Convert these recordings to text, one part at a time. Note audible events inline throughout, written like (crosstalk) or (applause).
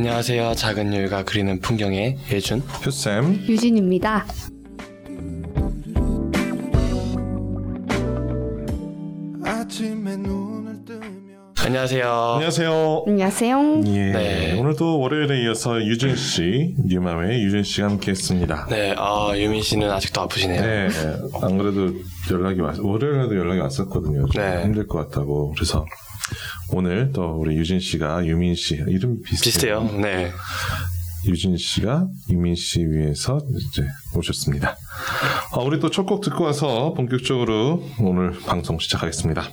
안녕하세요. 작은 율가 그리는 풍경의 예준. 효쌤. 유진입니다. 안녕하세요. 안녕하세요. 안녕하세요. 예. 네. 오늘도 월요일에 이어서 유진 씨, 뉴맘의 유진 씨가 함께했습니다. 네, 아 유민 씨는 아직도 아프시네요. 네. 안 그래도 연락이 왔, 월요일에도 연락이 왔었거든요. 좀 네. 힘들 것 같다고. 그래서 오늘 또 우리 유진 씨가 유민 씨 이름 비슷해요. 비슷해요. 네. 유진 씨가 유민 씨 위해서 이제 오셨습니다. 아, 우리 또 첫 곡 듣고 와서 본격적으로 오늘 방송 시작하겠습니다.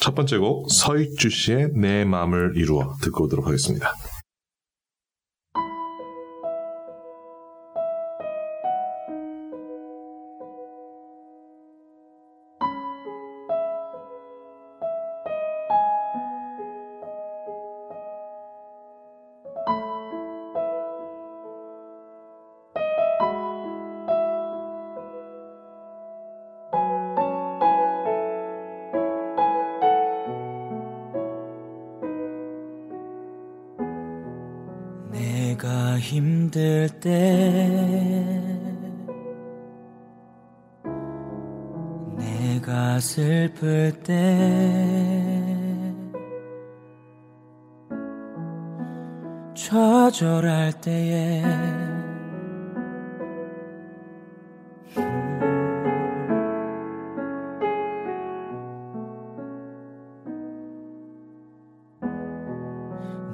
첫 번째 곡 서익주 씨의 내 마음을 이루어 듣고 오도록 하겠습니다. 슬플 때. 좌절할 때에.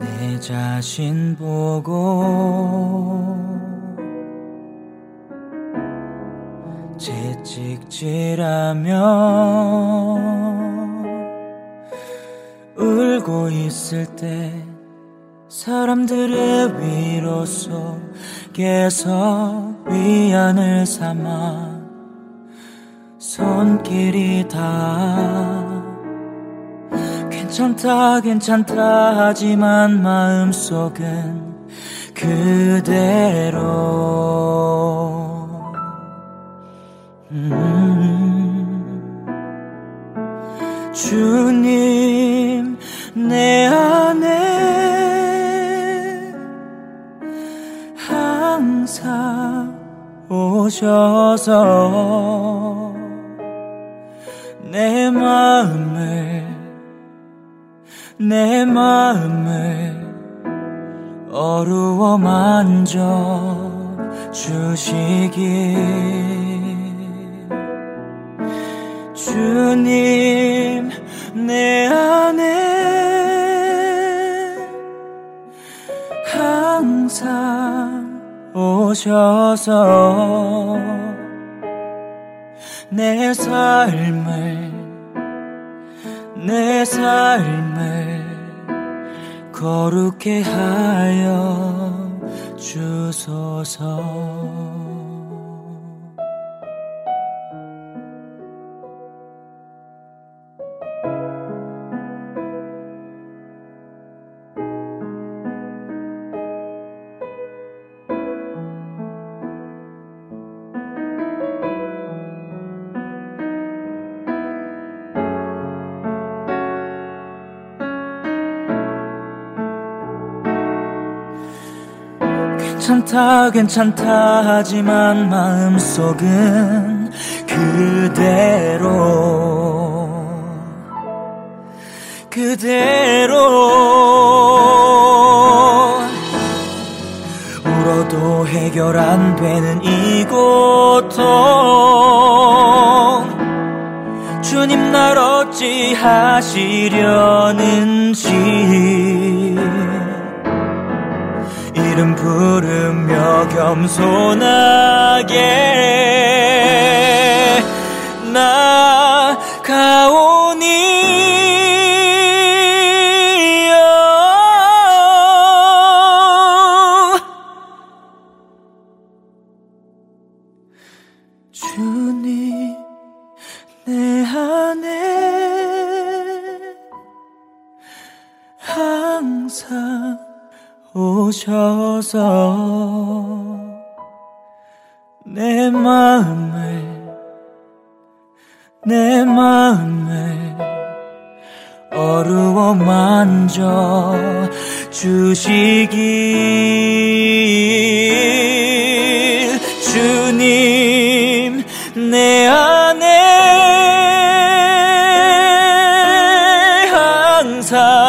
내 자신 보고 채찍질하며 울고 있을 때 사람들의 위로 속에서 위안을 삼아 손길이 다 괜찮다 괜찮다 하지만 마음속은 그대로 음. 주님 내 안에 항상 오셔서 내 마음을 내 마음을 어루워 만져 주시길 주님 내 안에 항상 오셔서 내 삶을 내 삶을 거룩해 하여 주소서 괜찮다 괜찮다 하지만 마음속은 그대로. 그대로. 울어도 해결 안 되는 이 고통 주님 날 어찌 하시려는지 이름 부르며 겸손하게 나가오 오셔서 내 마음을 내 마음을 어루워 만져 주시길 주님 내 안에 항상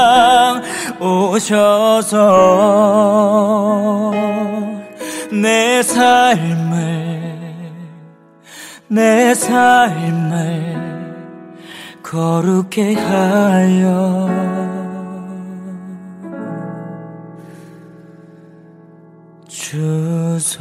오셔서 내 삶을 내 삶을 거룩해 하여. 주소서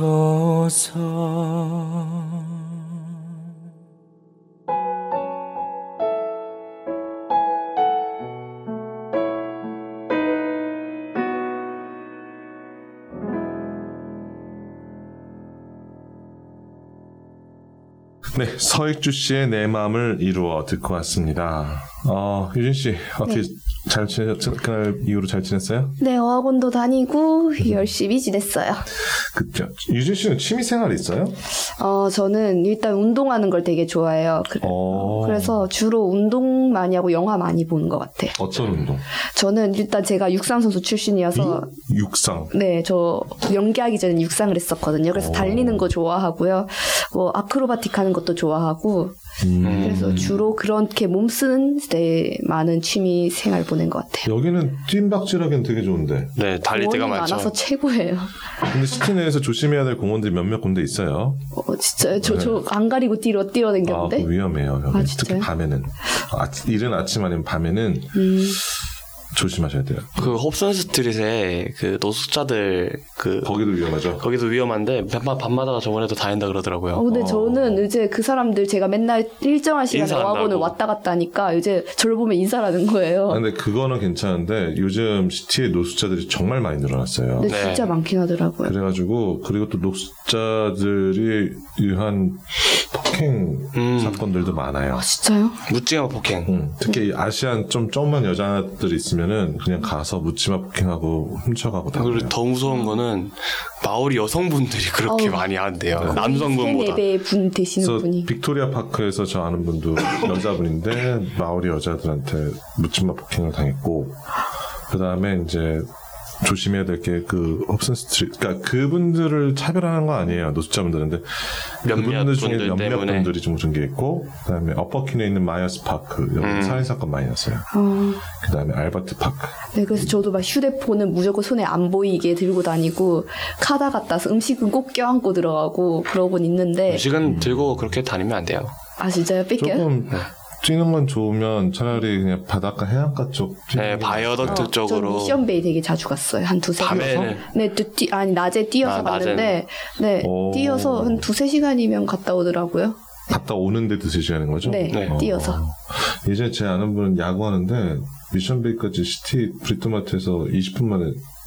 네, 서익주 씨의 내 마음을 이루어 듣고 왔습니다. 어, 유진 씨 어떻게 잘 지냈 그날 이후로 잘 지냈어요? 네, 어학원도 다니고 열심히 지냈어요. 그죠. 유진 씨는 취미 생활 있어요? 어, 저는 일단 운동하는 걸 되게 좋아해요. 그, 어. 그래서 주로 운동 많이 하고 영화 많이 보는 것 같아요. 어떤 운동? 저는 일단 제가 육상 선수 출신이어서 육상. 네, 저 연기하기 전에 육상을 했었거든요. 그래서 오. 달리는 거 좋아하고요. 뭐 아크로바틱 하는 것도 좋아하고 음. 그래서 주로 그렇게 몸 쓰는 데 많은 취미 생활 보낸 것 같아요. 여기는 뜀박질하기는 되게 좋은데. 네, 달릴 때가 많죠. 많아서 최고예요. 근데 시티 내에서 조심해야 될 공원들이 몇몇 군데 있어요. 어, 진짜 저저안 가리고 뛰러 아, 뛰어댕겼는데. 그거 위험해요. 여기. 아, 특히 진짜요? 밤에는. 아, 이른 아침 아니면 밤에는 음. 조심하셔야 돼요. 그 홉슨 스트릿에 그 노숙자들 그 거기도 위험하죠. 거기도 위험한데 밤마, 밤마다 저번에도 다닌다 그러더라고요. 어, 근데 어. 저는 이제 그 사람들 제가 맨날 일정한 시간에 인사한다고. 어학원을 왔다 갔다 하니까 이제 저를 보면 인사를 하는 거예요. 아, 근데 그거는 괜찮은데 요즘 시티에 노숙자들이 정말 많이 늘어났어요. 근데 네. 진짜 많긴 하더라고요. 그래가지고 그리고 또 노숙자들이 유한 폭행 음. 사건들도 많아요. 아, 진짜요? 묻지마 폭행. 음, 특히 아시안 좀 조그만 여자들 있으면은 그냥 가서 묻지마 폭행하고 훔쳐가고 다 그리고. 더 무서운 거는 마오리 여성분들이 그렇게 어우. 많이 한대요. 세, 남성분보다. 네 배의 분 되시는 분이. 빅토리아 파크에서 저 아는 분도 (laughs) 여자분인데 마오리 여자들한테 묻지마 폭행을 당했고 그 다음에 이제 조심해야 될 게 그 홉슨 스트리트 그러니까 그분들을 차별하는 거 아니에요 노숙자분들인데 몇몇 그분들 중에 분들 몇몇 때문에. 분들이 좀 그런 게 있고 그다음에 어퍼퀸에 있는 마이어스 파크 여기 음. 살인 사건 많이 났어요 어, 그다음에 알버트 파크 네, 그래서 저도 막 휴대폰은 무조건 손에 안 보이게 들고 다니고 카다 갖다 서 음식은 꼭 껴안고 들어가고 그러곤 있는데 음식은 들고 그렇게 다니면 안 돼요. 아 진짜요? 뺏겨요? 조금 뛰는 건 좋으면 차라리 그냥 바닷가 해안가 쪽 네, 게 바이어덕트. 전 쪽으로 미션 베이 되게 자주 갔어요. 한 두세 번. 밤에는 네, 또 뛰, 아니 낮에 뛰어서 아, 갔는데 네, 오. 뛰어서 한 두세 시간이면 갔다 오더라고요. 갔다 오는데 두세 시간인 거죠? 네, 네. 뛰어서. 어, 예전에 제 아는 분은 야구하는데 미션 베이까지 city 브리토마트에서 20분 만에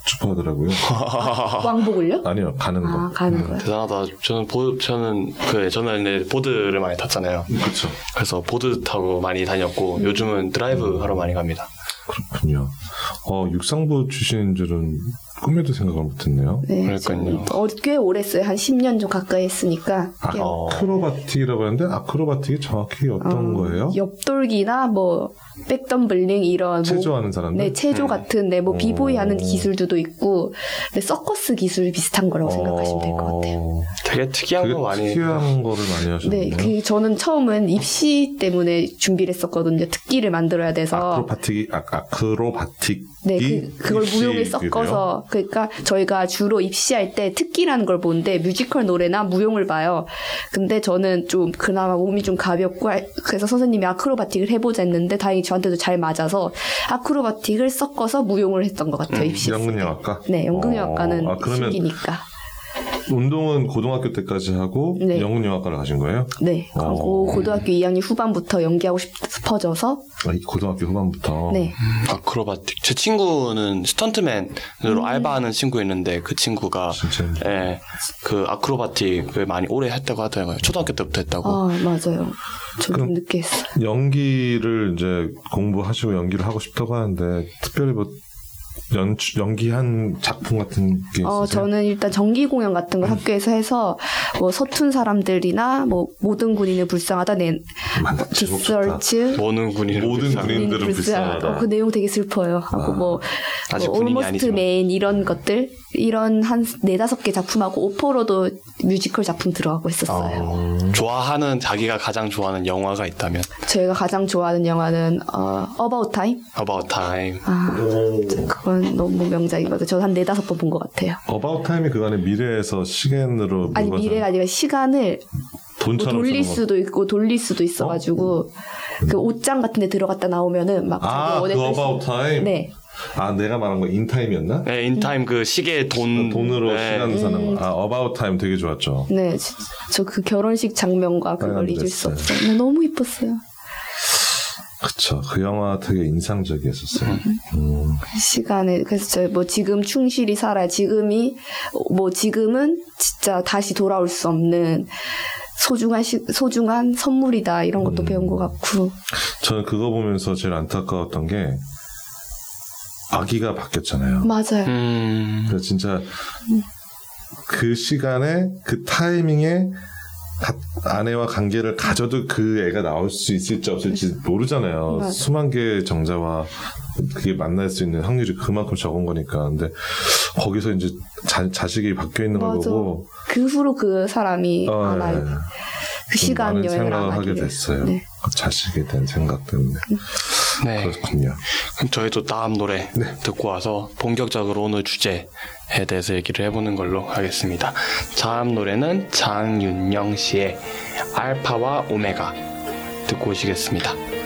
주파하더라고요. (laughs) 왕복을요? 아니요, 가는 거. 아, 가는 거요. 대단하다. 저는 보 저는 그 저는 이제 보드를 많이 탔잖아요. 그렇죠. 그래서 보드 타고 많이 다녔고 요즘은 드라이브 하러 많이 갑니다. 그렇군요. 어, 육상부 출신인 줄은 꿈에도 생각을 못했네요. 네, 그러니까요. 저 어, 꽤 오래 했어요. 한 10년 좀 가까이 했으니까. 아, 꽤 아크로바틱이라고 하는데 아크로바틱이 정확히 어떤 어, 거예요? 옆돌기나 뭐 백덤블링 이런 뭐 체조하는 사람들? 네, 체조 음. 같은 네, 뭐 어. 비보이 하는 기술들도 있고 네, 서커스 기술 비슷한 거라고 생각하시면 될 것 같아요. 어, 되게 특이한 되게 거 많이 특이한 거를 많이 하셨네요. 네, 그 저는 처음은 입시 때문에 준비를 했었거든요. 특기를 만들어야 돼서. 아크로바틱이 아, 아크로바틱 네, 그, 그걸 무용에 섞어서 그러니까 저희가 주로 입시할 때 특기라는 걸 보는데 뮤지컬 노래나 무용을 봐요. 근데 저는 좀 그나마 몸이 좀 가볍고 할- 그래서 선생님이 아크로바틱을 해보자 했는데 다행히 저한테도 잘 맞아서 아크로바틱을 섞어서 무용을 했던 것 같아요. 입시. 연극영화과? 네, 연극영화과는 어, 아, 그러면 신기니까. 운동은 고등학교 때까지 하고 네. 연극영화과를 가신 거예요? 네, 그리고 어. 고등학교 2학년 후반부터 연기하고 싶어져서 아, 이 고등학교 후반부터. 네. 아크로바틱. 제 친구는 스턴트맨으로 알바하는 친구 있는데 그 친구가 진짜. 예, 그 아크로바틱을 많이 오래 했다고 하더라고요. 초등학교 때부터 했다고. 아 맞아요. 저 그럼- 좀 늦게 했어요. 연기를 이제 공부하시고 연기를 하고 싶다고 하는데 특별히 뭐 연 연기한 작품 같은 게 있으세요? 어, 저는 일단 정기 공연 같은 걸 학교에서 해서 뭐 서툰 사람들이나 뭐 모든 군인을 불쌍하다? 제목 좋다. 디서치 모든 군인을 모든 군인- 군인들은 불쌍하다. 어, 그 내용 되게 슬퍼요. 하고 뭐, 아직 뭐 Almost 아니지만. Man 이런 것들 이런 한 네다섯 개 작품하고 오퍼로도 뮤지컬 작품 들어가고 있었어요. 좋아하는 자기가 가장 좋아하는 영화가 있다면 저희가 가장 좋아하는 영화는 어, About Time. About Time. 아, 그건 너무 명작이거든요. 저 한 네다섯 번 본 것 같아요. 어바웃 타임이 그간에 미래에서 시간으로 아니 미래가 아니라 시간을 뭐 돈처럼 돌릴 쓰는 거. 수도 있고 돌릴 수도 있어가지고 그 옷장 같은 데 들어갔다 나오면은 막 아, 그 About Time. 네. 아, 내가 말한 거 In Time이었나? 네, In Time 그 시계 돈 돈으로 네. 시간 음. 사는 거. 아, About Time 되게 좋았죠. 네, 저 그 결혼식 장면과 그걸 잊을 수. 없어요. 네, 너무 이뻤어요. 그쵸. 그 영화 되게 인상적이었었어요. 음. 그 시간에 그래서 저뭐 지금 충실히 살아야 지금이 뭐 지금은 진짜 다시 돌아올 수 없는 소중한 시, 소중한 선물이다 이런 음. 것도 배운 것 같고 저는 그거 보면서 제일 안타까웠던 게 아기가 바뀌었잖아요. 맞아요. 음. 그래서 진짜 그 시간에 그 타이밍에 가- 아내와 관계를 가져도 그 애가 나올 수 있을지 없을지 모르잖아요. 맞아. 수만 개의 정자와 그게 만날 수 있는 확률이 그만큼 적은 거니까. 근데 거기서 이제 자, 자식이 바뀌어 있는 걸. 보고 그 후로 그 사람이 어, 안 알, 예. 그좀 시간 여행을 안 하게. 됐어요. 네. 그 자식에 대한 생각 때문에 (laughs) 네. 그렇군요. 그럼 저희도 다음 노래 네. 듣고 와서 본격적으로 오늘 주제에 대해서 얘기를 해보는 걸로 하겠습니다. 다음 노래는 장윤영 씨의 알파와 오메가 듣고 오시겠습니다.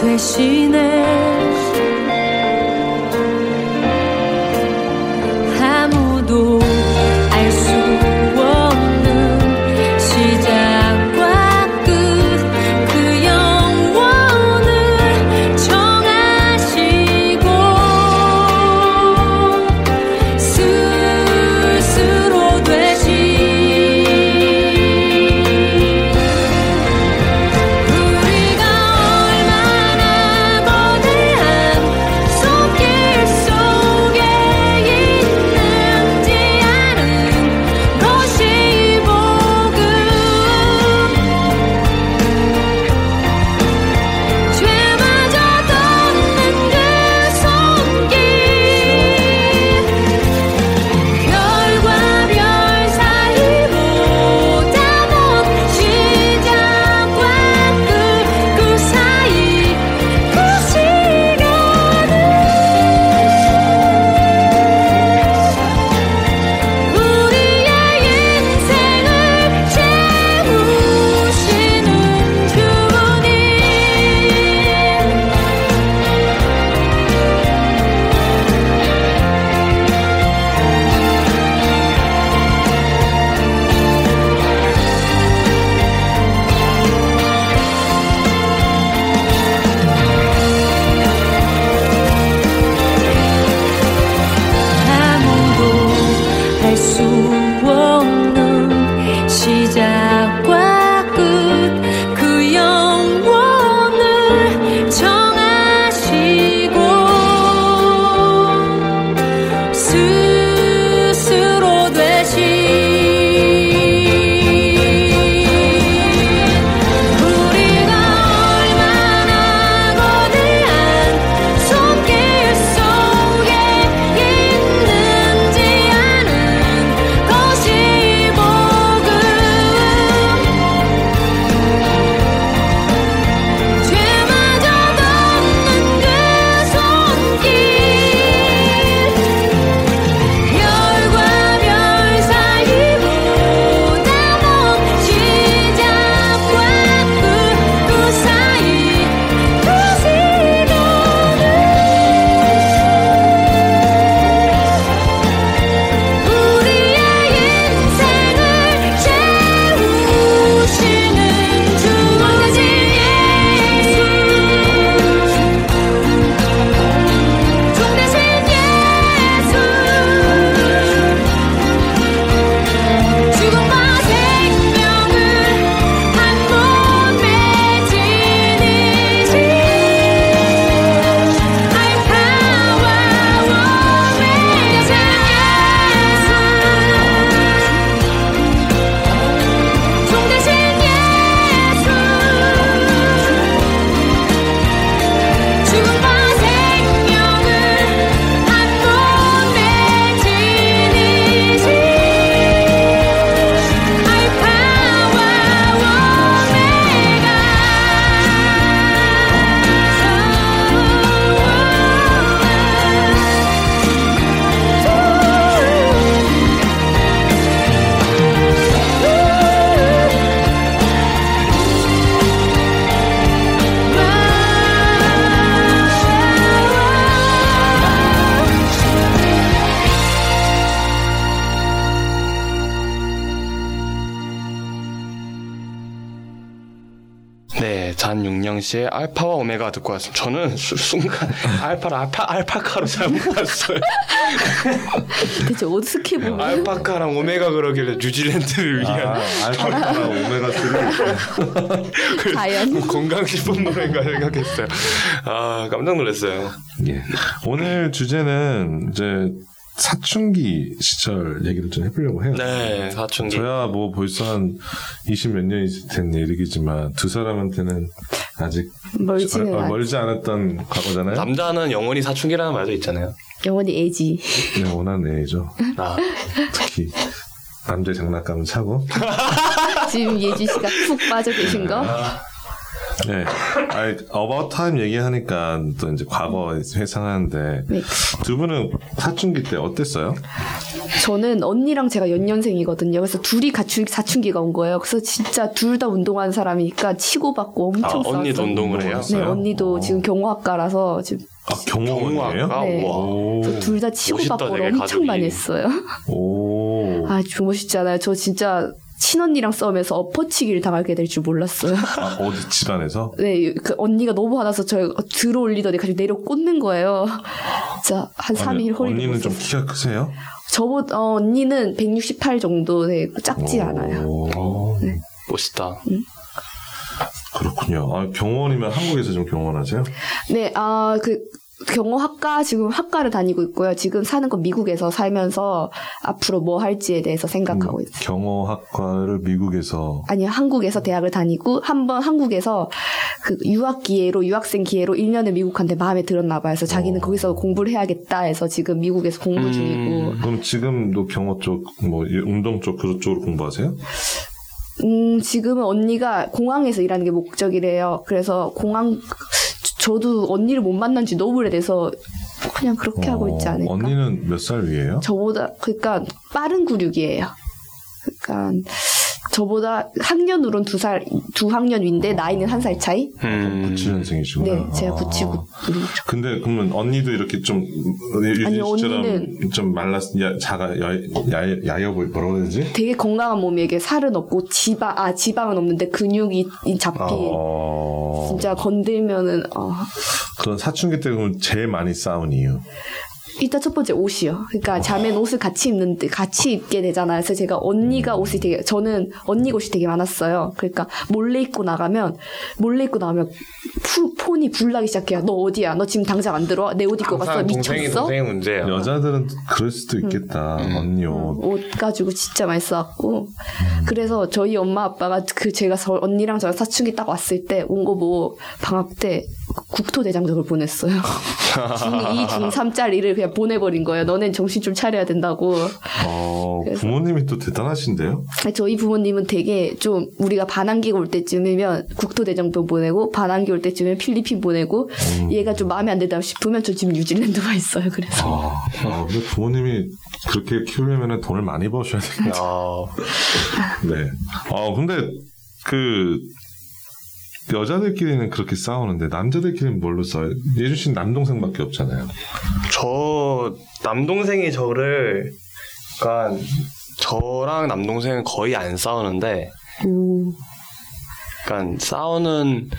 대신에 씨의 알파와 오메가 듣고 왔습니다. 저는 수- 순간 (laughs) 알파를 알파 알파카로 잘못 봤어요. (laughs) 대체 어떻게 보면 알파카랑 오메가 그러길래 뉴질랜드를 아, 위한 알파카랑 오메가 3. 과연 건강 식품 노래인가 생각했어요. 아 깜짝 놀랐어요. 예. 오늘 주제는 이제 사춘기 시절 얘기를 좀 해보려고 해요. 네, 사춘기. 저야 뭐 벌써 한 20 몇 년이 된 얘기지만 두 사람한테는 아직 멀지는 어, 않 멀지 않았던 과거잖아요. 남자는 영원히 사춘기라는 말도 있잖아요. 영원히 애지. 네, 원하는 애죠. 아, 특히 남자의 장난감을 차고. 지금 예지 씨가 푹 빠져 계신 거. 네. 아이, about time 얘기하니까 또 이제 과거 회상하는데 네. 두 분은 사춘기 때 어땠어요? 저는 언니랑 제가 연년생이거든요. 그래서 둘이 같이 사춘기가 온 거예요. 그래서 진짜 둘 다 운동하는 사람이니까 치고받고 엄청 아 싸웠어요. 언니도 운동을 해요? 네, 언니도 어. 지금 경호학과라서 지금 아, 경호원이에요? 경호학과? 네. 와. 오. 둘다 되게 엄청 가족이. 많이 했어요. 오. 아, 좀 멋있잖아요. 저 진짜 친언니랑 싸우면서 엎어치기를 당하게 될 줄 몰랐어요. 아, 어디 집안에서? (laughs) 네, 그 언니가 너무 화나서 저 들어올리더니 가지고 내려 꽂는 거예요. 진짜 한 3일 허리 언니는 좀 키가 크세요? 저보다 어, 언니는 168 정도 돼 작지 오. 않아요. 멋있다. 그렇군요. 아, 경호원이면 한국에서 좀 경호원하세요? 네, 아, 그, 경호학과, 지금 학과를 다니고 있고요. 지금 사는 건 미국에서 살면서 앞으로 뭐 할지에 대해서 생각하고 있어요. 경호학과를 미국에서 아니, 한국에서 대학을 다니고, 한 번 한국에서 그 유학 기회로, 유학생 기회로 1년을 미국 간데 마음에 들었나 봐요. 그래서 자기는 거기서 공부를 해야겠다 해서 지금 미국에서 공부 중이고, 그럼 지금도 경호 쪽, 뭐 운동 쪽 그쪽으로 공부하세요? 음, 지금은 언니가 공항에서 일하는 게 목적이래요. 그래서 공항, 저도 언니를 못 만난 지 너무 오래돼서 그냥 그렇게 하고 있지 어, 않을까. 언니는 몇 살 위에요? 저보다 그러니까 빠른 구륙이에요. 그러니까 저보다 학년으로는 두 살, 두 학년 위인데 나이는 한 살 차이? 음, 97년생이시구나. 네, 제가 99. 근데 그러면 언니도 이렇게 좀 아니, 언니는- 좀 말랐 야, 자가 야, 야, 야여 보이 뭐라고 해야 되지? 되게 건강한 몸에게 살은 없고 지방, 아 지방은 없는데 근육이 잡힌. 어... 진짜 건들면은 어. 그런 사춘기 때 그럼 제일 많이 싸운 이유. 일단 첫 번째 옷이요. 그러니까 자매는 옷을 같이 입는데 같이 입게 되잖아요. 그래서 제가 언니가 옷이 되게 저는 언니 옷이 되게 많았어요. 그러니까 몰래 입고 나가면 몰래 입고 나가면 푸, 폰이 불나기 시작해요. 너 어디야? 너 지금 당장 안 들어와? 내 옷 입고 갔어? 미쳤어? 동생의 문제예요. 여자들은 그럴 수도 있겠다. 언니 옷. 옷 가지고 진짜 많이 싸웠고 그래서 저희 엄마 아빠가 그 제가 저 언니랑 저랑 사춘기 딱 왔을 때 온거 보고 방학 때 국토대장정을 보냈어요. 중2, 중3짜리를 그냥 보내버린 거예요. 너넨 정신 좀 차려야 된다고. 어, 부모님이 또 대단하신데요? 저희 부모님은 되게 좀 우리가 반항기가 올 때쯤이면 국토대장정 보내고 반항기 올 때쯤이면 필리핀 보내고 얘가 좀 마음에 안 든다 싶으면 저 지금 뉴질랜드가 있어요. 그래서 아, 아, 근데 부모님이 그렇게 키우려면 돈을 많이 버셔야 되겠다. 아, 네. 아, 근데 그 여자들끼리는 그렇게 싸우는데 남자들끼리는 뭘로 싸워요? 예준 씨는 남동생밖에 없잖아요. 저 남동생이 저를 그러니까 저랑 남동생은 거의 안 싸우는데 오, 그러니까 싸우는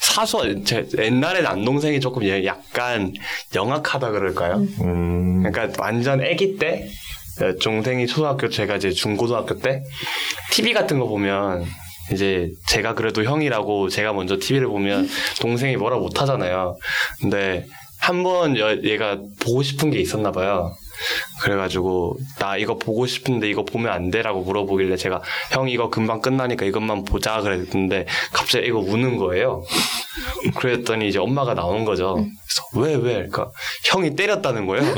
사소 제 옛날에 남동생이 조금 얘- 약간 영악하다 그럴까요? 음, 그러니까 완전 아기 때 동생이 초등학교 제가 이제 중고등학교 때 TV 같은 거 보면 이제 제가 그래도 형이라고 제가 먼저 TV를 보면 동생이 뭐라 못 하잖아요. 근데 한번 얘가 보고 싶은 게 있었나 봐요. 그래가지고 나 이거 보고 싶은데 이거 보면 안 돼라고 물어보길래 제가 형 이거 금방 끝나니까 이것만 보자 그랬는데 갑자기 이거 우는 거예요. 그랬더니 이제 엄마가 나온 거죠. 그래서 왜 왜? 그러니까 형이 때렸다는 거예요. (laughs)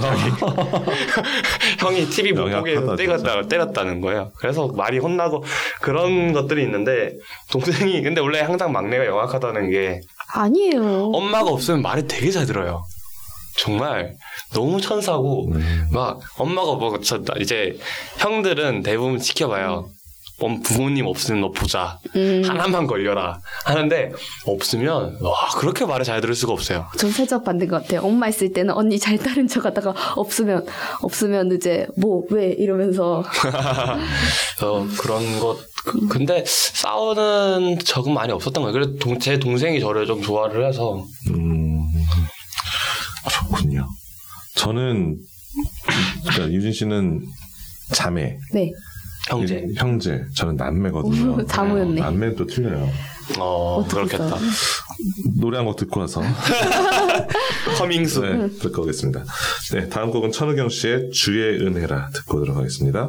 형이 TV 못 보게 해서 때렸다 때렸다는 거예요. 그래서 많이 혼나고 그런 것들이 있는데 동생이 근데 원래 항상 막내가 영악하다는 게 아니에요. 엄마가 없으면 말을 되게 잘 들어요. 정말 너무 천사고 막 엄마가 뭐 저, 이제 형들은 대부분 지켜봐요. 뭐 부모님 없으면 너 보자 음. 하나만 걸려라 하는데 없으면 와 그렇게 말을 잘 들을 수가 없어요. 좀 살짝 반대인 것 같아요. 엄마 있을 때는 언니 잘 따른 척 하다가 없으면 없으면 이제 뭐 왜 이러면서 (laughs) 어, 그런 것 그- 근데 싸우는 적은 많이 없었던 거예요. 그래도 동- 제 동생이 저를 좀 좋아를 해서 음, 그렇군요. 저는 그러니까 유진 씨는 자매, 네 형제. 유- 형제. 저는 남매거든요. 오, 자매였네. 남매는 또 틀려요. 어 그렇겠다. 노래 한 곡 듣고 와서 (laughs) coming soon. 네, 듣고 오겠습니다. 네, 다음 곡은 천우경 씨의 주의 은혜라 듣고 들어가겠습니다.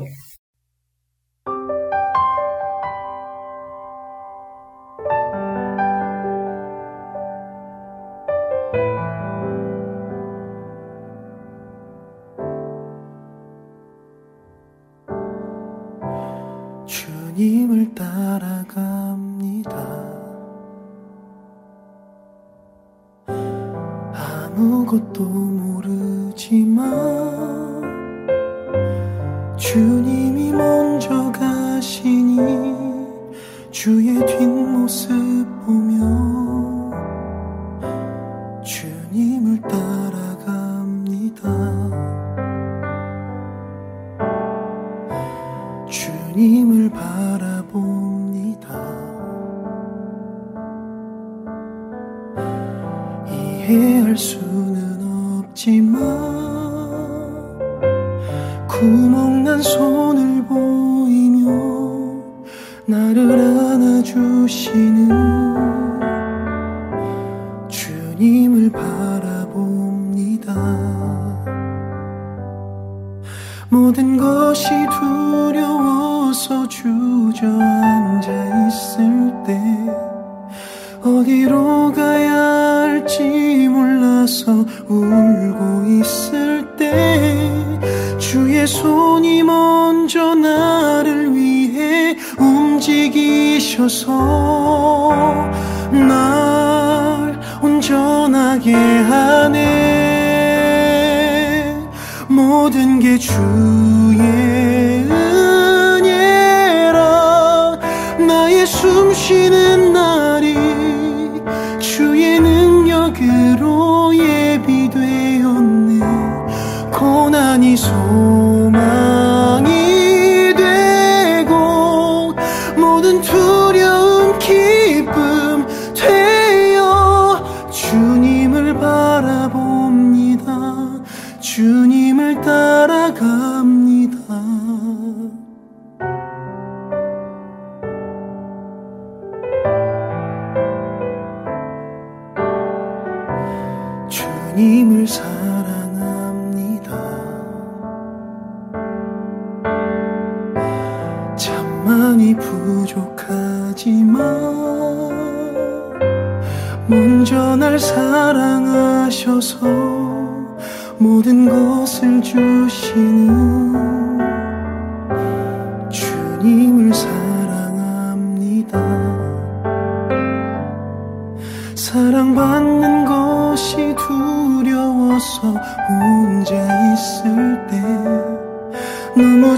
하게 하네 모든 게 주의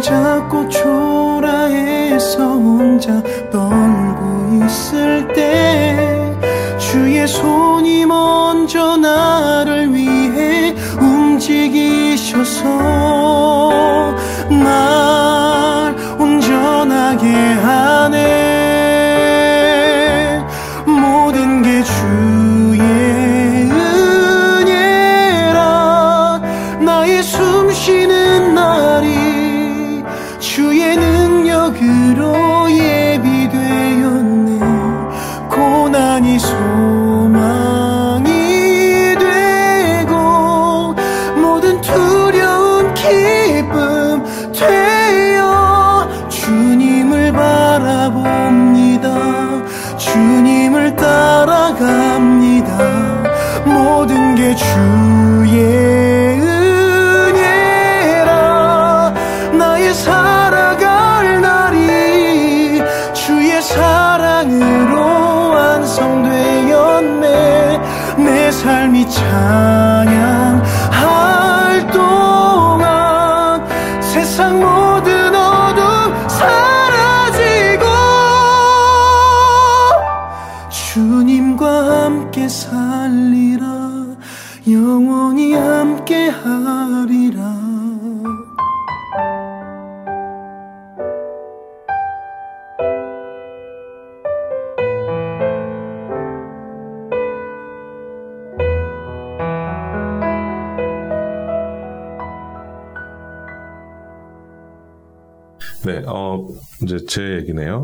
작고 초라해서 혼자 떨고 있을 때 주의 손이 먼저 나를 위해 움직이셔서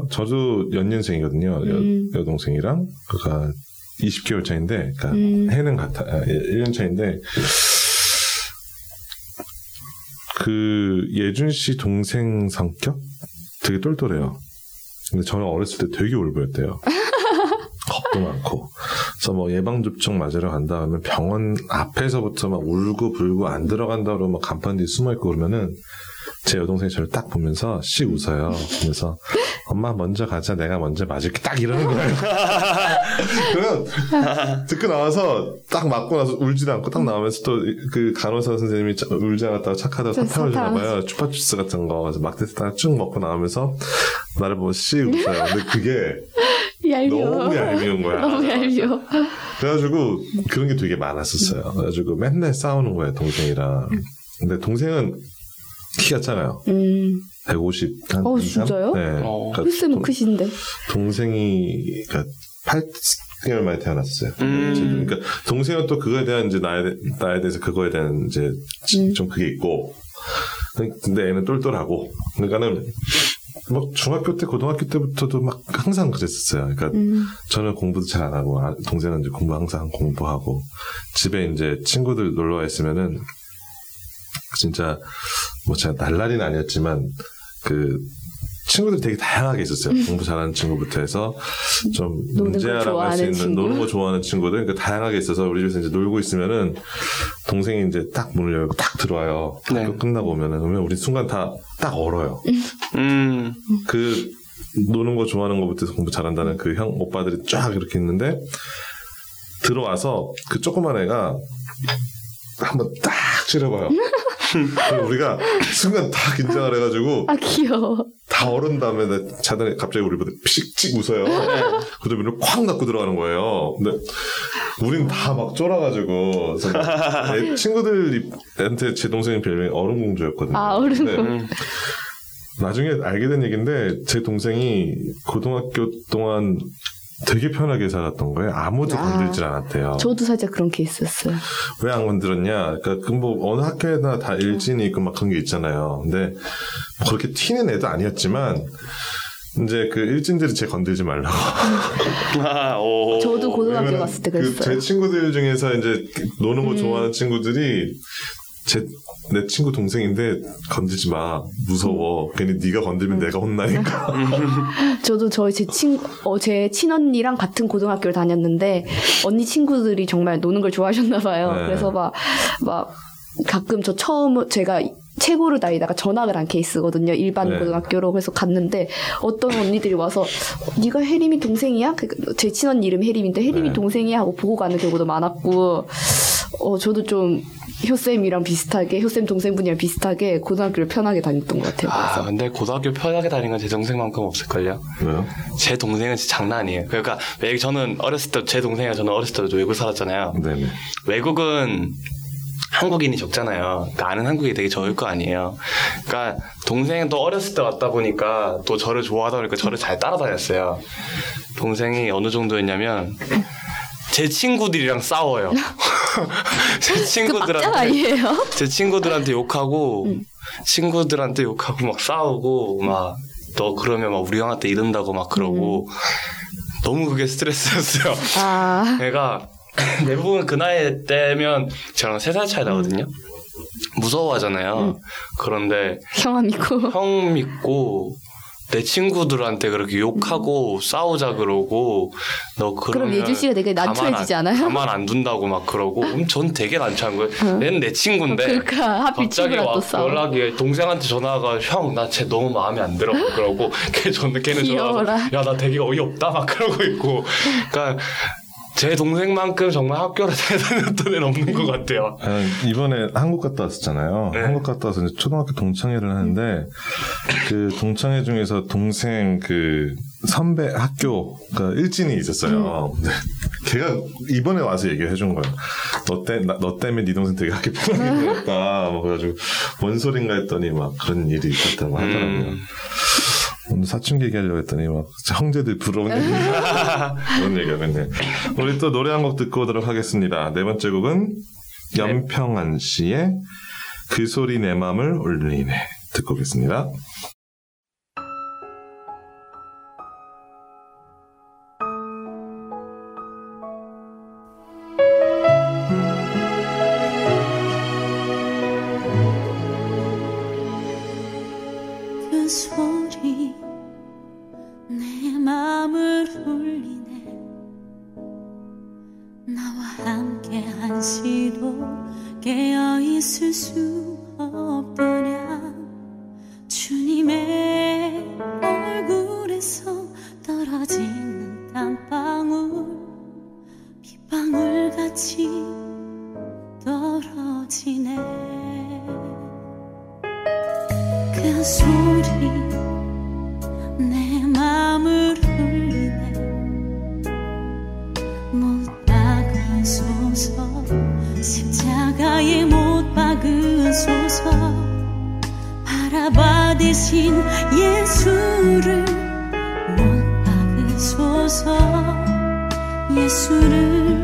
저도 연년생이거든요. 음. 여, 여동생이랑. 그가 20개월 차인데, 그러니까 음. 해는 같아, 아, 1년 차인데, 그 예준 씨 동생 성격 되게 똘똘해요. 근데 저는 어렸을 때 되게 울보였대요. (laughs) 겁도 많고. 그래서 뭐 예방접종 맞으러 간다 하면 병원 앞에서부터 막 울고 불고 안 들어간다고 막 간판 뒤에 숨어있고 그러면은 제 여동생이 저를 딱 보면서 씩 웃어요. 그래서 엄마 먼저 가자. 내가 먼저 맞을게. 딱 이러는 (laughs) 거예요. 그러면 듣고 나와서 딱 맞고 나서 울지도 않고 딱 나오면서 또 그 간호사 선생님이 자- 울지 않았다고 착하다고 저 사탕을 주나. 봐요. 추파추스 같은 거. 그래서 막대서 딱쭉 먹고 나오면서 나를 보고 씩 웃어요. 근데 그게 (laughs) 얄미워. 너무 얄미운 거야. 너무 얄미워. 그래가지고 그런 게 되게 많았었어요. 그래가지고 맨날 싸우는 거예요 동생이랑. 근데 동생은 키가 작아요. 음. 150. 한 어, 2, 3? 진짜요? 네. 어. 그러니까 글쎄 뭐 동- 크신데. 동생이 그러니까 8개월 만에 태어났어요. 음. 그러니까 동생은 또 그거에 대한 이제 나에, 대- 나에 대해서 그거에 대한 이제 음. 좀 그게 있고. 근데 애는 똘똘하고. 그러니까는 뭐 중학교 때 고등학교 때부터도 막 항상 그랬었어요. 그러니까 음. 저는 공부도 잘 안 하고 아, 동생은 이제 공부 항상 공부하고 집에 이제 친구들 놀러 와 있으면은 진짜 뭐 제가 날라리는 아니었지만 그 친구들이 되게 다양하게 있었어요. 공부 잘하는 친구부터 해서 좀 음. 문제아라고 할 수 있는 친구? 노는 거 좋아하는 친구들 그러니까 다양하게 있어서 우리 집에서 이제 놀고 있으면은 동생이 이제 딱 문을 열고 딱 들어와요. 네. 학교 끝나고 오면은 그러면 우리 순간 다 딱 얼어요. 음. 그 노는 거 좋아하는 것부터 해서 공부 잘한다는 그 형 오빠들이 쫙 이렇게 있는데 들어와서 그 조그만 애가 한번 딱 찌려봐요. 우리가 순간 다 긴장을 해가지고 아 귀여워. 다 얼은 다음에 나 자단에 갑자기 우리 보다 픽찍 웃어요. 그 다음에 문을 콱 닫고 들어가는 거예요. 근데 우린 다 막 쫄아가지고 친구들한테 제 동생이 별명이 얼음공주였거든요. 아, 얼음공주. 음. 나중에 알게 된 얘기인데 제 동생이 고등학교 동안 되게 편하게 살았던 거예요. 아무도 아. 건들질 않았대요. 저도 살짝 그런 케이스 있었어요. 왜 안 건드렸냐? 그러니까 그뭐 어느 학교에나 다 일진이 있고 막 그런 게 있잖아요. 근데 뭐 그렇게 튀는 애도 아니었지만 이제 그 일진들이 제 건들지 말라고. (laughs) 아, 오. 저도 고등학교 갔을 때그 그랬어요. 제 친구들 중에서 이제 노는 거 음. 좋아하는 친구들이 제 내 친구 동생인데 건들지 마 무서워 괜히 네가 건들면 내가 혼나니까 (laughs) 저도 저희 제 친, 어, 제 친언니랑 같은 고등학교를 다녔는데 언니 친구들이 정말 노는 걸 좋아하셨나 봐요. 네. 그래서 막, 막 가끔 저 처음 제가 최고를 다니다가 전학을 한 케이스거든요. 일반 네. 고등학교로 그래서 갔는데 어떤 언니들이 와서 어, 네가 혜림이 동생이야? 그- 제 친언니 이름 혜림인데 혜림이 네. 동생이야 하고 보고 가는 경우도 많았고 어 저도 좀 효쌤이랑 비슷하게 효쌤 동생분이랑 비슷하게 고등학교를 편하게 다녔던 것 같아요. 아, 근데 고등학교 편하게 다닌 건 제 동생만큼 없을걸요? 왜요? 제 동생은 진짜 장난 아니에요. 그러니까 왜 저는 어렸을 때 제 동생이랑 저는 어렸을 때도 외국 살았잖아요. 네네 외국은 한국인이 적잖아요. 그러니까 아는 한국이 되게 적을 거 아니에요. 그러니까 동생은 또 어렸을 때 왔다 보니까 또 저를 좋아하다 보니까 저를 잘 따라다녔어요. 동생이 어느 정도였냐면 제 친구들이랑 싸워요. (laughs) 제그 친구들한테 아니에요? 제 친구들한테 욕하고 친구들한테 욕하고 막 싸우고 막 너 그러면 막 우리 형한테 이른다고 막 그러고 너무 그게 스트레스였어요. 아 (laughs) 내가 (clears throat) 대부분 그 나이 때면 저랑 세 살 차이 나거든요. 무서워하잖아요. 그런데 형아 믿고 형 믿고 내 친구들한테 그렇게 욕하고 싸우자 그러고 너 그럼 예준 씨가 되게 가만 난처해지지 안- 않아요? 가만 안 둔다고 막 그러고 그럼 전 되게 난처한 거예요. 얘는 내 친구인데 그러니까 하필 갑자기 와. 연락이 동생한테 전화가 형 나 쟤 너무 마음에 안 들어 그러고 걔 저는 걔는 전화가. 야나 되게 어이없다 막 그러고 있고 그러니까 제 동생만큼 정말 학교를 잘 다녔던 애는 없는 것 같아요. 아, 이번에 한국 갔다 왔었잖아요. 네. 한국 갔다 와서 초등학교 동창회를 하는데 그 동창회 중에서 동생 그 선배 학교가 일진이 있었어요. 근데 걔가 이번에 와서 얘기를 해준 거예요. 너, 때, 나- 너 때문에 네 동생 되게 학교 편하게 (laughs) 되었다. 뭐 그래가지고 뭔 소린가 했더니 막 그런 일이 있었다고 하더라고요. 음. 오늘 사춘기 얘기하려고 했더니 막 형제들 부러운 얘기 (laughs) 그런 얘기하고 있네. 우리 또 노래 한 곡 듣고 오도록 하겠습니다. 네 번째 곡은 연평안 씨의 그 소리 내 맘을 울리네 듣고 오겠습니다. 예수를 못 박으소서 예수를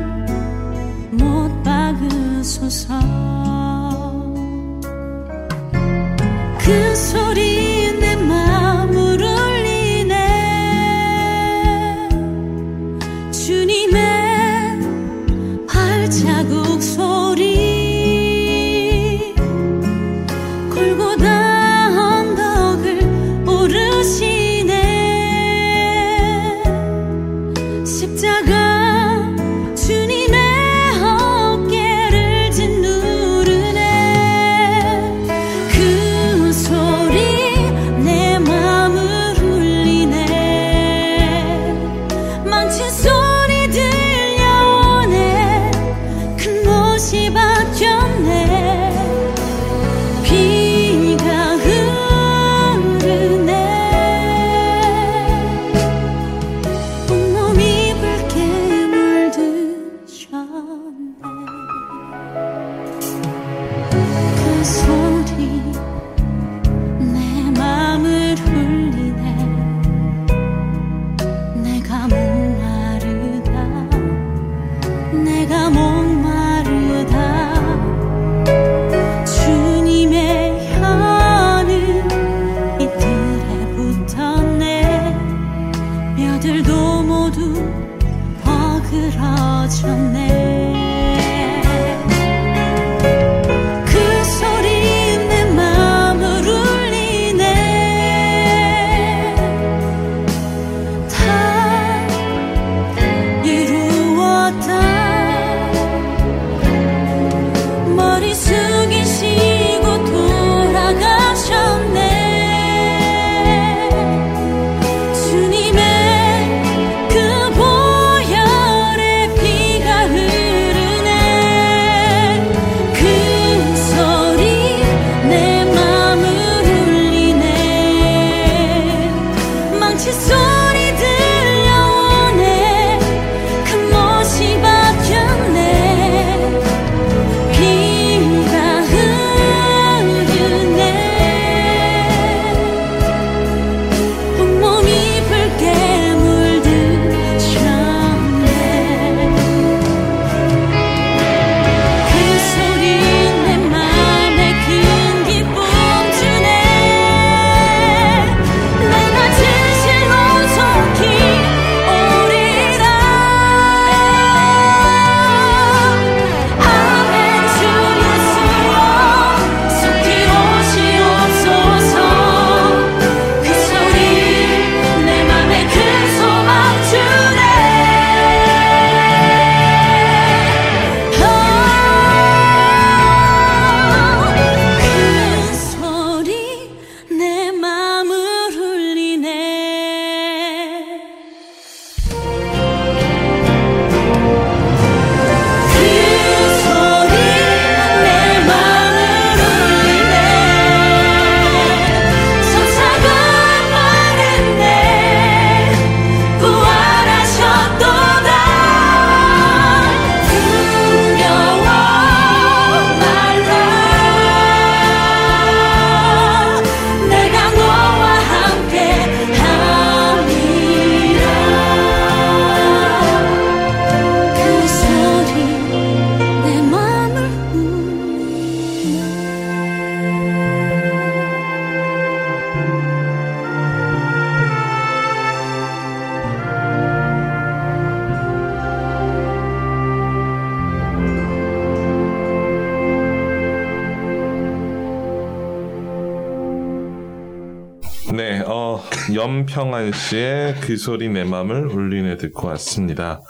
염평안 씨의 그 소리 내 맘을 울리네 듣고 왔습니다.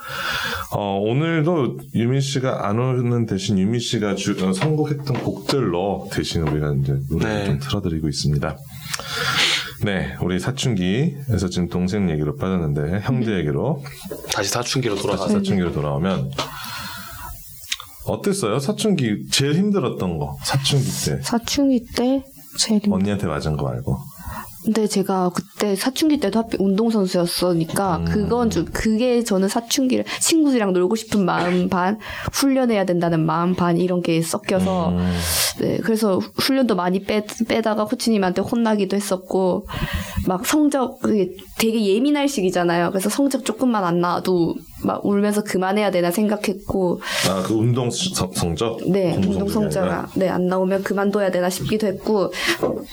어, 오늘도 유민 씨가 안 오는 대신 유민 씨가 주, 어, 선곡했던 곡들로 대신 우리가 이제 노래를 네. 좀 틀어드리고 있습니다. 네, 우리 사춘기에서 지금 동생 얘기로 빠졌는데 형제 얘기로 다시 사춘기로 돌아가서 사춘기로 돌아오면 어땠어요? 사춘기 제일 힘들었던 거 사춘기 때 사춘기 때 제일 힘- 언니한테 맞은 거 말고 근데 제가 그때 사춘기 때도 하필 운동선수였으니까 음. 그건 좀 그게 저는 사춘기를 친구들이랑 놀고 싶은 마음 반 훈련해야 된다는 마음 반 이런 게 섞여서 음. 네 그래서 훈련도 많이 빼, 빼다가 코치님한테 혼나기도 했었고 막 성적 되게 예민할 시기잖아요 그래서 성적 조금만 안 나와도 막 울면서 그만해야 되나 생각했고 아 그 운동 수- 성- 성적 네, 공부 운동 성적이 아니라? 성적이 네, 안 나오면 그만둬야 되나 싶기도 했고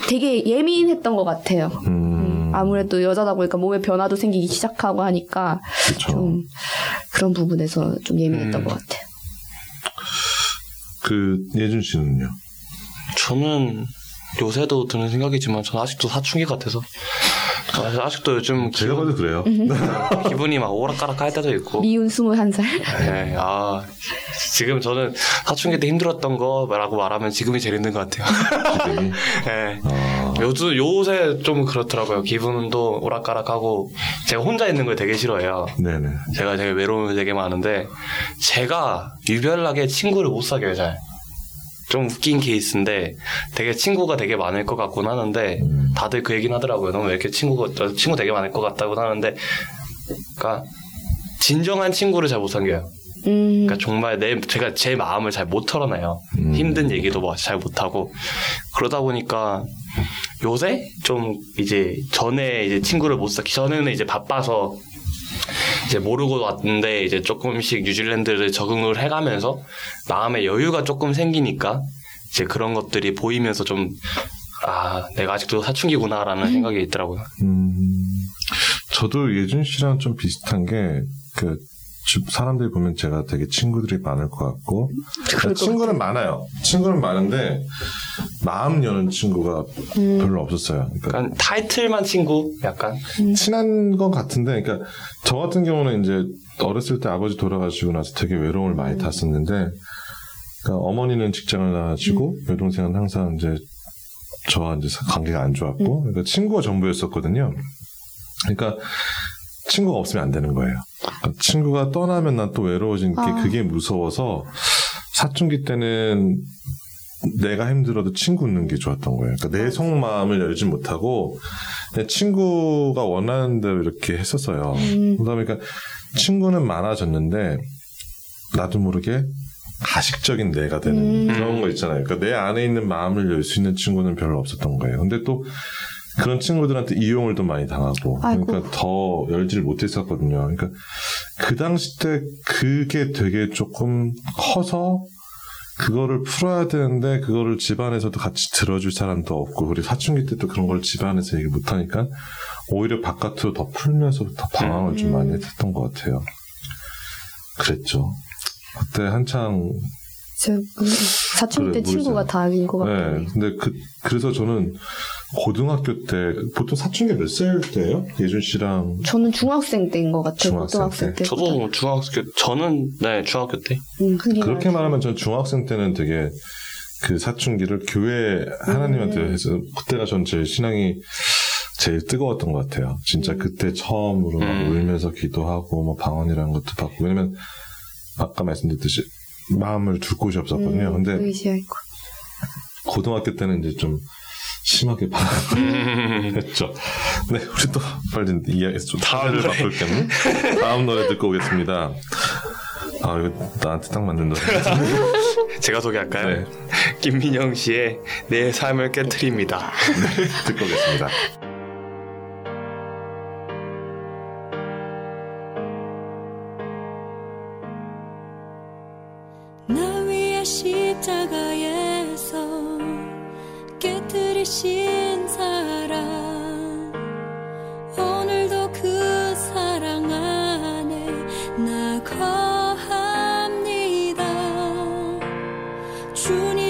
되게 예민했던 것 같아요. 음, 아무래도 여자다 보니까 몸에 변화도 생기기 시작하고 하니까 그쵸. 좀 그런 부분에서 좀 예민했던 음. 것 같아요. 그 예준 씨는요? 저는 요새도 드는 생각이지만 저는 아직도 사춘기 같아서 아, 아직도 요즘 제가 봐도 그래요. (laughs) 기분이 막 오락가락 할 때도 있고 미운 21살. 네, 아 지금 저는 사춘기 때 힘들었던 거라고 말하면 지금이 제일 힘든 것 같아요. 지금이. (laughs) 네. 아, 요즘 요새 좀 그렇더라고요. 기분도 오락가락하고 제가 혼자 있는 걸 되게 싫어해요. 네네. 제가 되게 외로움이 되게 많은데 제가 유별나게 친구를 못 사귀어요 잘. 좀 웃긴 케이스인데 되게 친구가 되게 많을 것 같곤 하는데 음. 다들 그 얘기는 하더라고요. 너무 왜 이렇게 친구가 어, 친구 되게 많을 것 같다고 하는데 그러니까 진정한 친구를 잘 못 사귀어요. 음, 그러니까 정말 내 제가 제 마음을 잘 못 털어내요. 음. 힘든 얘기도 뭐 잘 못하고 그러다 보니까 요새 좀 이제 전에 이제 친구를 못 쌓기 전에는 이제 바빠서 이제 모르고 왔는데 이제 조금씩 뉴질랜드를 적응을 해가면서 마음의 여유가 조금 생기니까 이제 그런 것들이 보이면서 좀 아, 내가 아직도 사춘기구나라는 생각이 있더라고요. 음, 저도 예준 씨랑 좀 비슷한 게, 그, 주- 사람들이 보면 제가 되게 친구들이 많을 것 같고, 친구는 많아요. 친구는 많은데, 마음 여는 친구가 음. 별로 없었어요. 그러니까 약간 타이틀만 친구 약간 친한 것 같은데, 그러니까 저 같은 경우는 이제 어렸을 때 아버지 돌아가시고 나서 되게 외로움을 많이 탔었는데, 그러니까 어머니는 직장을 나가시고 여동생은 항상 이제 저와 이제 관계가 안 좋았고, 그러니까 친구가 전부였었거든요. 그러니까 친구가 없으면 안 되는 거예요. 그러니까 친구가 떠나면 난 또 외로워진 게 아. 그게 무서워서 사춘기 때는 내가 힘들어도 친구 있는 게 좋았던 거예요. 그러니까 내 속마음을 열지 못하고 친구가 원하는 대로 이렇게 했었어요. 음. 그다음에 그러니까 친구는 많아졌는데 나도 모르게 가식적인 내가 되는 음. 그런 거 있잖아요. 그러니까 내 안에 있는 마음을 열 수 있는 친구는 별로 없었던 거예요. 근데 또 그런 친구들한테 이용을 또 많이 당하고 아이고. 그러니까 더 열지를 못했었거든요. 그러니까 그 당시 때 그게 되게 조금 커서 그거를 풀어야 되는데 그거를 집안에서도 같이 들어줄 사람도 없고 그리고 사춘기 때도 그런 걸 집안에서 얘기 못하니까 오히려 바깥으로 더 풀면서 더 방황을 좀 음. 많이 했던 것 같아요. 그랬죠. 그때 한창 저, 그 사춘기 그래, 때 친구가 모르잖아. 다인 것 같아요. 네. 근데 그 그래서 저는 고등학교 때 보통 사춘기 몇 살 때예요? 예준 씨랑 저는 중학생 때인 것 같아요. 중학생 고등학생 때. 때. 저도 중학교 저는 네 중학교 때 음, 그렇게 말하는- 말하면 전 중학생 때는 되게 그 사춘기를 교회 하나님한테 음. 해서 그때가 전 제일 신앙이 제일 뜨거웠던 것 같아요. 진짜 음. 그때 처음으로 막 음. 울면서 기도하고 뭐 방언이라는 것도 받고 왜냐면 아까 말씀드렸듯이 마음을 둘 곳이 없었거든요. 음, 근데 의지하고. 고등학교 때는 이제 좀 심하게 반했죠. 네, 우리 또 빨리 이야기 좀 다음 타자를 노래. 바꿀 겸 다음 노래 듣고 오겠습니다. 아 이거 나한테 딱 맞는 노래. (laughs) 제가 소개할까요? 네, 김민영 씨의 내 삶을 깨트립니다. 듣고 오겠습니다. 깨뜨리신 사랑. 오늘도 그 사랑 안에 나 거합니다. 주님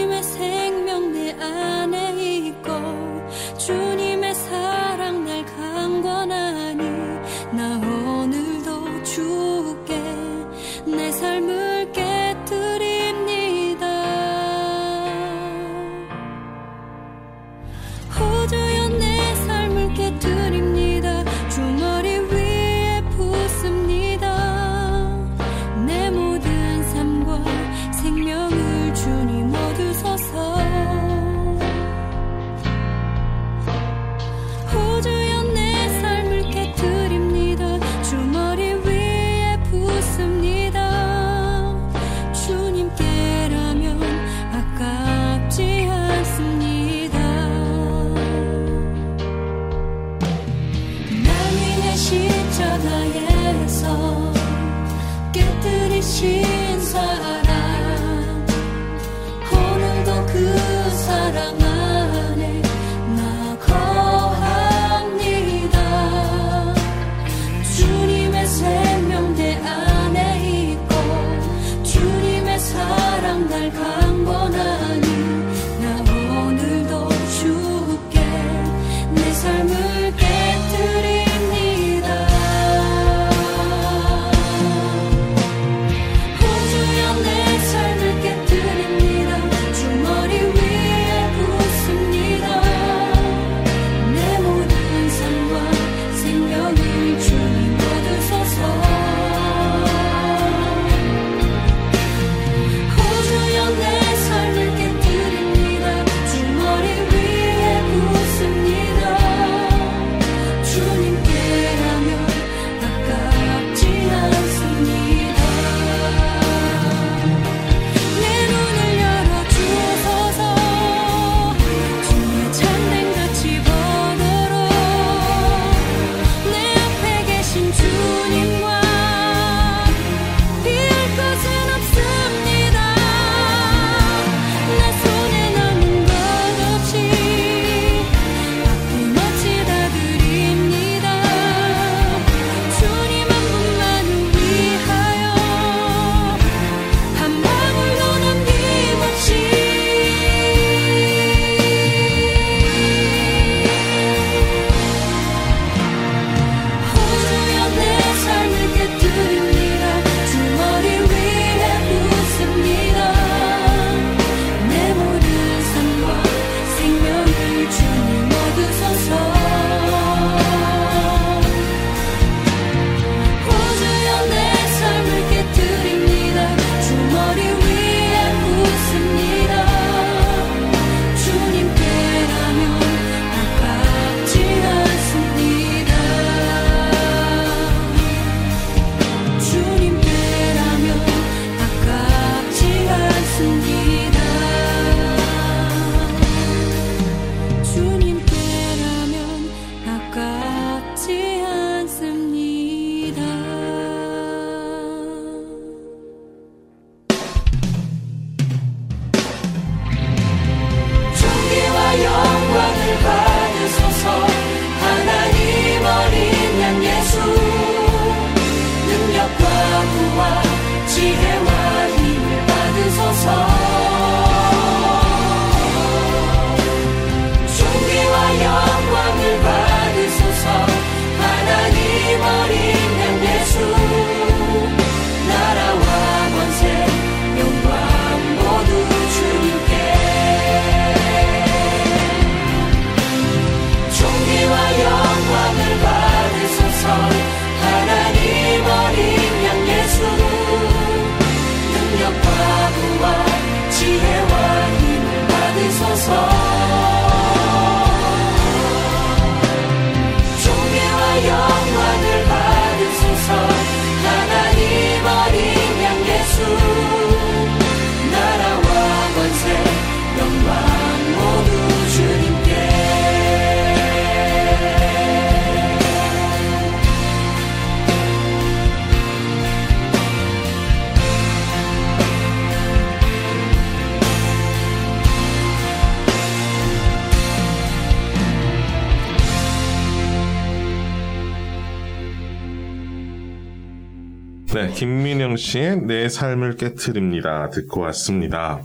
김민영 씨의 내 삶을 깨트립니다. 듣고 왔습니다.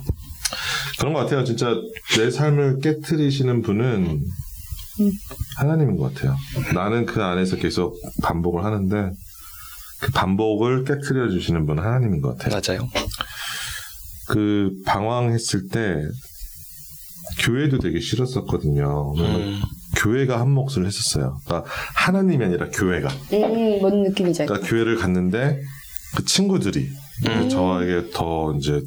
그런 것 같아요. 진짜 내 삶을 깨트리시는 분은 하나님인 것 같아요. 나는 그 안에서 계속 반복을 하는데 그 반복을 깨트려 주시는 분은 하나님인 것 같아요. 맞아요. 그 방황했을 때 교회도 되게 싫었었거든요. 음, 교회가 한 몫을 했었어요. 그러니까 하나님이 아니라 교회가. 음, 뭔 알겠다. 그러니까 교회를 갔는데 그 친구들이 음. 저에게 더 이제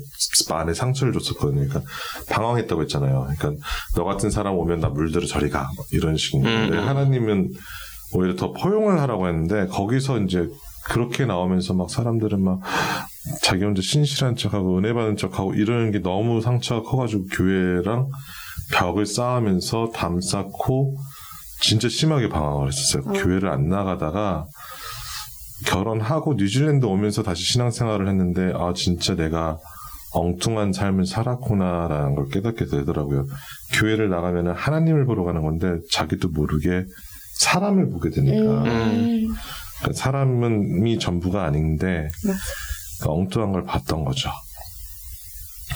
많은 상처를 줬었거든요. 그러니까 방황했다고 했잖아요. 그러니까 너 같은 사람 오면 나 물들어 저리 가뭐 이런 식인데 음. 하나님은 오히려 더 포용을 하라고 했는데 거기서 이제 그렇게 나오면서 막 사람들은 막 자기 혼자 신실한 척하고 은혜 받은 척하고 이러는 게 너무 상처가 커가지고 교회랑 벽을 쌓으면서 담 쌓고 진짜 심하게 방황을 했었어요. 교회를 안 나가다가 결혼하고 뉴질랜드 오면서 다시 신앙생활을 했는데 아 진짜 내가 엉뚱한 삶을 살았구나라는 걸 깨닫게 되더라고요. 교회를 나가면 하나님을 보러 가는 건데 자기도 모르게 사람을 보게 되니까 음. 그러니까 사람이 전부가 아닌데 맞아. 그 엉뚱한 걸 봤던 거죠.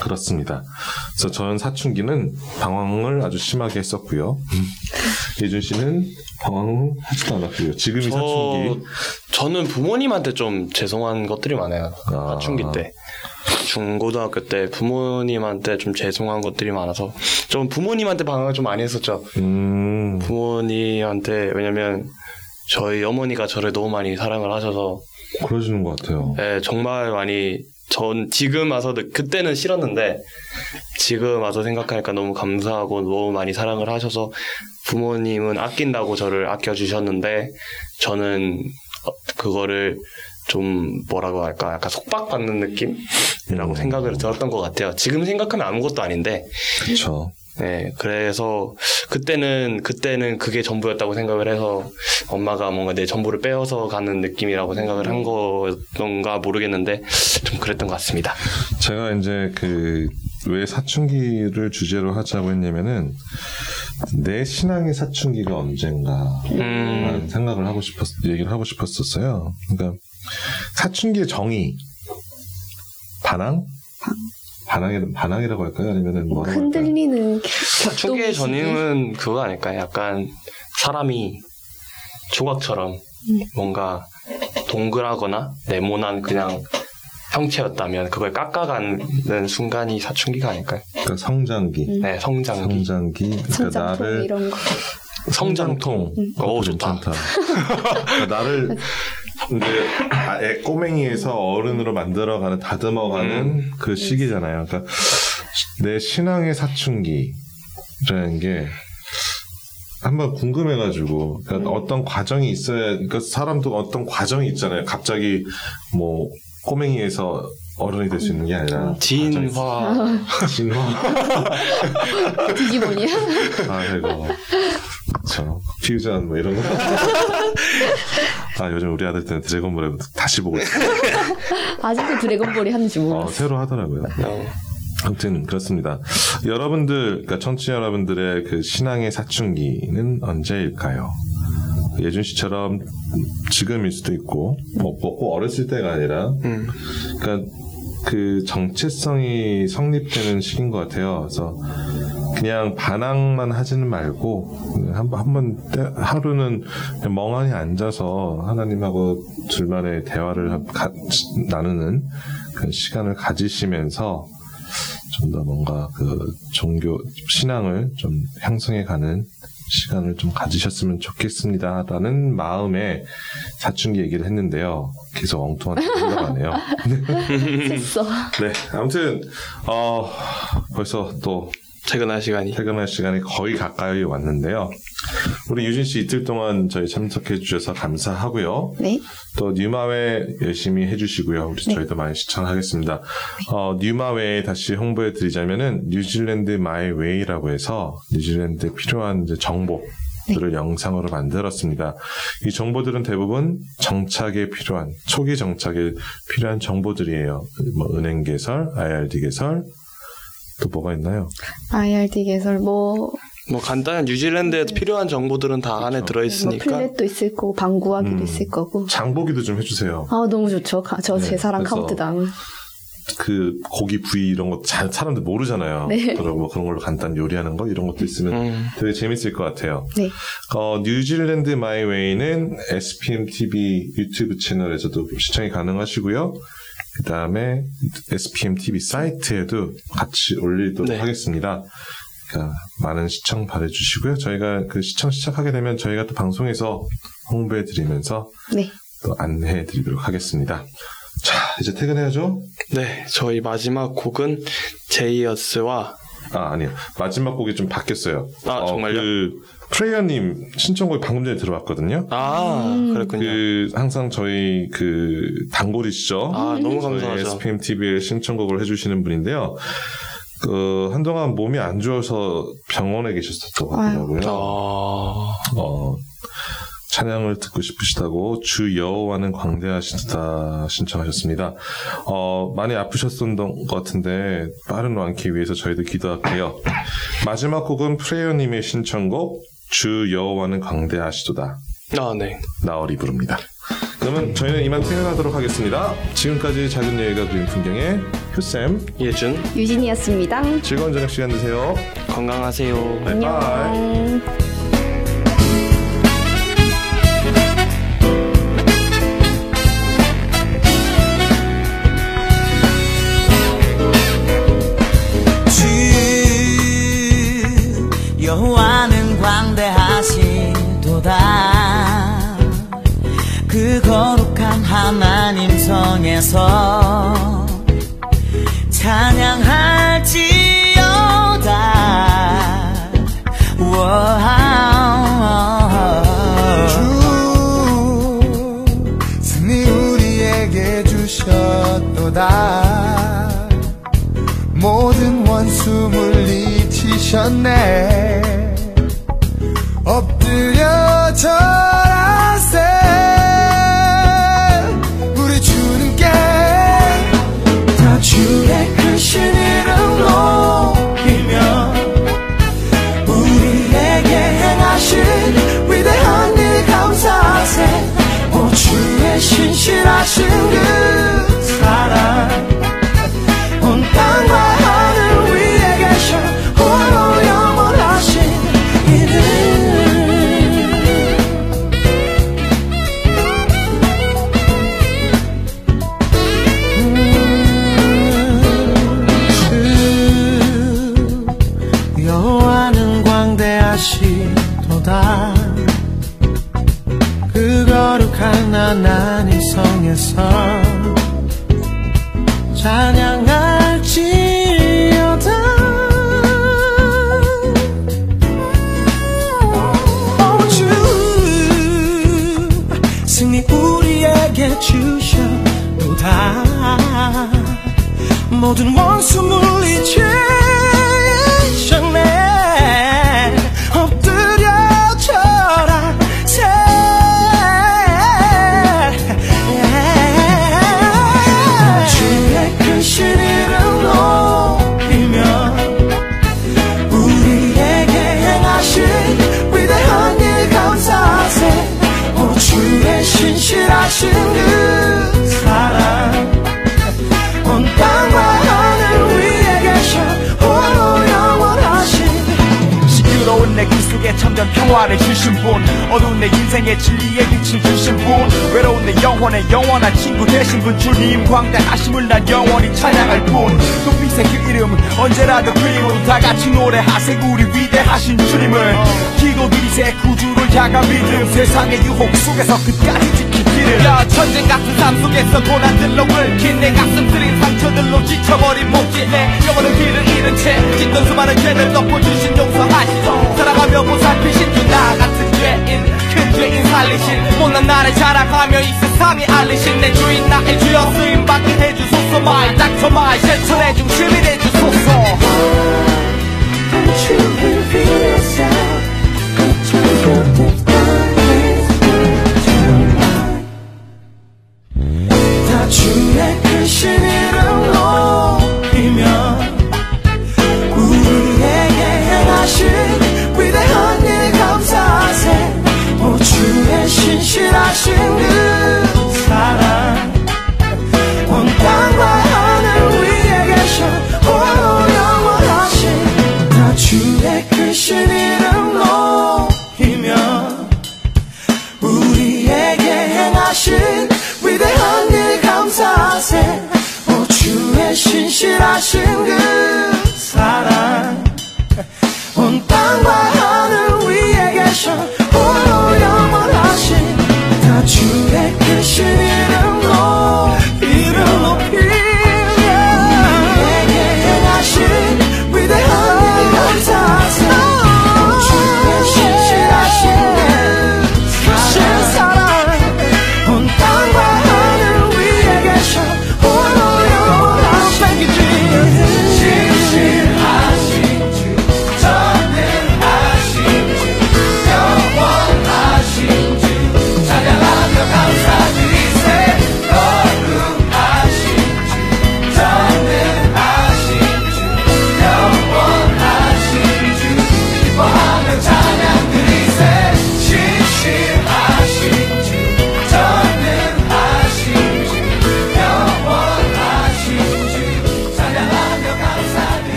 그렇습니다. 그래서 저는 사춘기는 방황을 아주 심하게 했었고요. 예준 씨는 방황을 하지도 않았고요. 지금이 저 사춘기. 저는 부모님한테 좀 죄송한 것들이 많아요. 아. 사춘기 때. 중고등학교 때 부모님한테 좀 죄송한 것들이 많아서 좀 부모님한테 방황을 좀 많이 했었죠. 음, 부모님한테 왜냐면 저희 어머니가 저를 너무 많이 사랑을 하셔서 그러시는 것 같아요. 예, 정말 많이 전 지금 와서 느- 그때는 싫었는데 지금 와서 생각하니까 너무 감사하고 너무 많이 사랑을 하셔서 부모님은 아낀다고 저를 아껴주셨는데 저는 어, 그거를 좀 뭐라고 할까 약간 속박받는 느낌이라고 음. 생각을 들었던 것 같아요. 지금 생각하면 아무것도 아닌데 그렇죠. 네, 그래서 그때는 그때는 그게 전부였다고 생각을 해서 엄마가 뭔가 내 전부를 빼어서 가는 느낌이라고 생각을 한 건가 모르겠는데 좀 그랬던 것 같습니다. 제가 이제 그 왜 사춘기를 주제로 하자고 했냐면은 내 신앙의 사춘기가 언젠가 음, 생각을 하고 싶었 얘기를 하고 싶었었어요. 그러니까 사춘기의 정의 반항 반항이 반항이라고 할까요? 아니면은 할까요? 흔들리는 격동이지. 전임은 그거 아닐까요? 약간 사람이 조각처럼 뭔가 동그라거나 네모난 그냥 형체였다면 그걸 깎아가는 순간이 사춘기가 아닐까요? 그러니까 성장기, 네, 성장기, 성장기, 그러니까 성장통 나를 이런 거. 성장통. 오, 좋다. 그러니까 나를 (laughs) 아, 애 꼬맹이에서 어른으로 만들어가는 다듬어가는 음. 그 시기잖아요. 그러니까 내 신앙의 사춘기라는 게 한번 궁금해가지고 그러니까 음. 어떤 과정이 있어야 그러니까 사람도 어떤 과정이 있잖아요. 갑자기 뭐 꼬맹이에서 어른이 될 수 있는 게 아니라 진화. 과정이- 진화 디지몬이야? 아이고. 그쵸. 퓨전 뭐 이런 거. (laughs) 아 요즘 우리 아들 때는 드래곤볼을 다시 보고 있어요. (laughs) 아직도 드래곤볼이 하는지 어, 몰랐어. 새로 하더라고요. 어, 아무튼 그렇습니다. 여러분들, 그러니까 청취자 여러분들의 그 신앙의 사춘기는 언제일까요? 예준 씨처럼 지금일 수도 있고, 뭐, 꼭 어렸을 때가 아니라, 음. 그러니까 그 정체성이 성립되는 시기인 것 같아요. 그래서 그냥 반항만 하지는 말고 한번 한번 때- 하루는 멍하니 앉아서 하나님하고 둘만의 대화를 하- 가- 나누는 그 시간을 가지시면서 좀 더 뭔가 그 종교 신앙을 좀 형성해 가는 시간을 좀 가지셨으면 좋겠습니다라는 마음에 사춘기 얘기를 했는데요. 계속 엉뚱한. 셌어. (laughs) (laughs) 네, 아무튼 어 벌써 또 퇴근할 시간이. 퇴근할 시간이 거의 가까이 왔는데요. 우리 유진 씨 이틀 동안 저희 참석해 주셔서 감사하고요. 네. 또 뉴마웨 열심히 해주시고요. 우리 네. 저희도 많이 시청하겠습니다. 어, 뉴마웨 다시 홍보해 드리자면은 뉴질랜드 My Way라고 해서 뉴질랜드에 필요한 이제 정보 들을 네. 영상으로 만들었습니다. 이 정보들은 대부분 정착에 필요한 초기 정착에 필요한 정보들이에요. 뭐 은행 개설, IRD 개설, 또 뭐가 있나요? IRD 개설 뭐, 뭐 간단한 뉴질랜드에 필요한 정보들은 다 안에 뭐 들어있으니까. flat도 있을 거고 방구하기도 음. 있을 거고. 장보기도 좀 해주세요. 아 너무 좋죠. 저 네, 제 사랑 그래서 카운트 다운. 그 고기 부위 이런 거잘 사람들 모르잖아요. 네. 그리고 뭐 그런 걸로 간단 요리하는 거 이런 것도 있으면 음. 되게 재밌을 것 같아요. 네. 어, 뉴질랜드 My Way는 SPM TV 유튜브 채널에서도 시청이 가능하시고요. 그 다음에 SPM TV 사이트에도 같이 올리도록 네. 하겠습니다. 그러니까 많은 시청 바래주시고요. 저희가 그 시청 시작하게 되면 저희가 또 방송에서 홍보해드리면서 네. 또 안내해드리도록 하겠습니다. 자, 이제 퇴근해야죠. 네, 저희 마지막 곡은 제이어스와 아, 아니요. 마지막 곡이 좀 바뀌었어요. 아, 정말요? 그, 프레이어님 신청곡이 방금 전에 들어왔거든요. 아 음. 그랬군요. 그, 항상 저희 그, 단골이시죠? 아 너무 감사하죠. SPM TV에 신청곡을 해주시는 분인데요. 그, 한동안 몸이 안 좋아서 병원에 계셨었다고 하더라고요. 아, 어, 찬양을 듣고 싶으시다고 주 여호와는 광대하시다 신청하셨습니다. 어, 많이 아프셨던 것 같은데 빠른 완쾌 위해서 저희도 기도할게요. 마지막 곡은 프레이어님의 신청곡 주 여호와는 광대하시도다 아, 네. 나얼이 부릅니다. 그러면 저희는 이만 퇴근하도록 하겠습니다. 지금까지 작은 여유가 그린 풍경의 효쌤 예준, 유진이었습니다. 즐거운 저녁 시간 되세요. 건강하세요. 바이바이. 안녕. 성에서 찬양할지어다. 주 승리 우리에게 주셨도다 모든 원수 물리치셨네 거룩한 하나님 성에서 찬양할지어다. 오주 승리 우리에게 주셔도다. 모든 원수 물리치 참된 평화를 주신 분. 어두운 내 인생의 진리의 빛을 주신 분. 외로운 내 영혼의 영원한 친구 되신 분. 주님 광대하심을 난 영원히 찬양할 뿐. 높이세 그 이름 언제라도 그리운 다 같이 노래하세 우리 위대하신 주님을. 기도 드리세 구주를 향한 믿음. 세상의 유혹 속에서 끝까지 지키기를 야 전쟁 같은 삶 속에서 고난들로 긁힌 내 가슴 쓰린 상처들로 지쳐버린 목지 내 영원한 길을 잃은 채 짓던 수많은 죄를 덮어주신 용서하시고 살아가며 보살 보살피신 주 나 같은 죄인 큰 죄인 살리신. 못난 나를 자랑하며 이 세상에 알리신 내 주인 나의 주여 쓰임받게 해주소서. 말 닥쳐 말 실천의 중심이 되주소서.